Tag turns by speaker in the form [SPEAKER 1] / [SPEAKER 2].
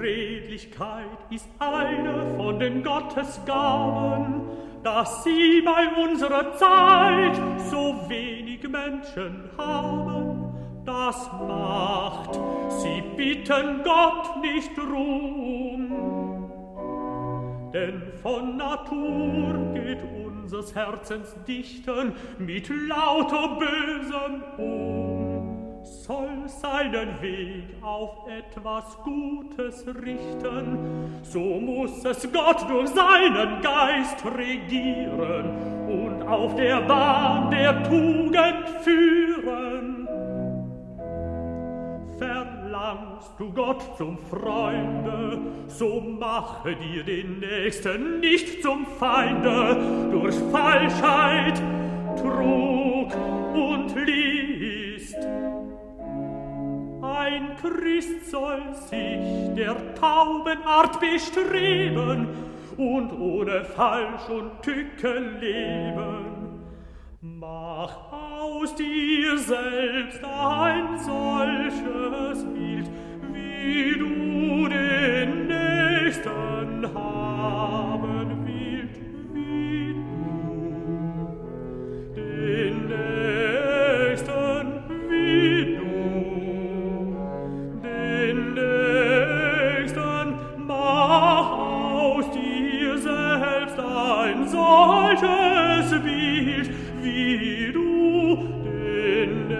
[SPEAKER 1] Redlichkeit ist eine von den Gottesgaben, dass sie bei unserer Zeit so wenig Menschen haben. Das macht, sie bitten Gott nicht Ruhm. Denn von Natur geht unseres Herzens Dichten mit lauter Bösem um. Seinen Weg auf etwas Gutes richten, so muss es Gott durch seinen Geist regieren und auf der Bahn der Tugend führen. Verlangst du Gott zum Freunde, so mache dir den Nächsten nicht zum Feinde durch Falschheit, Trug und List. Ein Christ soll sich der Taubenart bestreben und ohne Falsch und Tücke leben. Mach aus dir selbst ein solches ein solches Bild, wie du den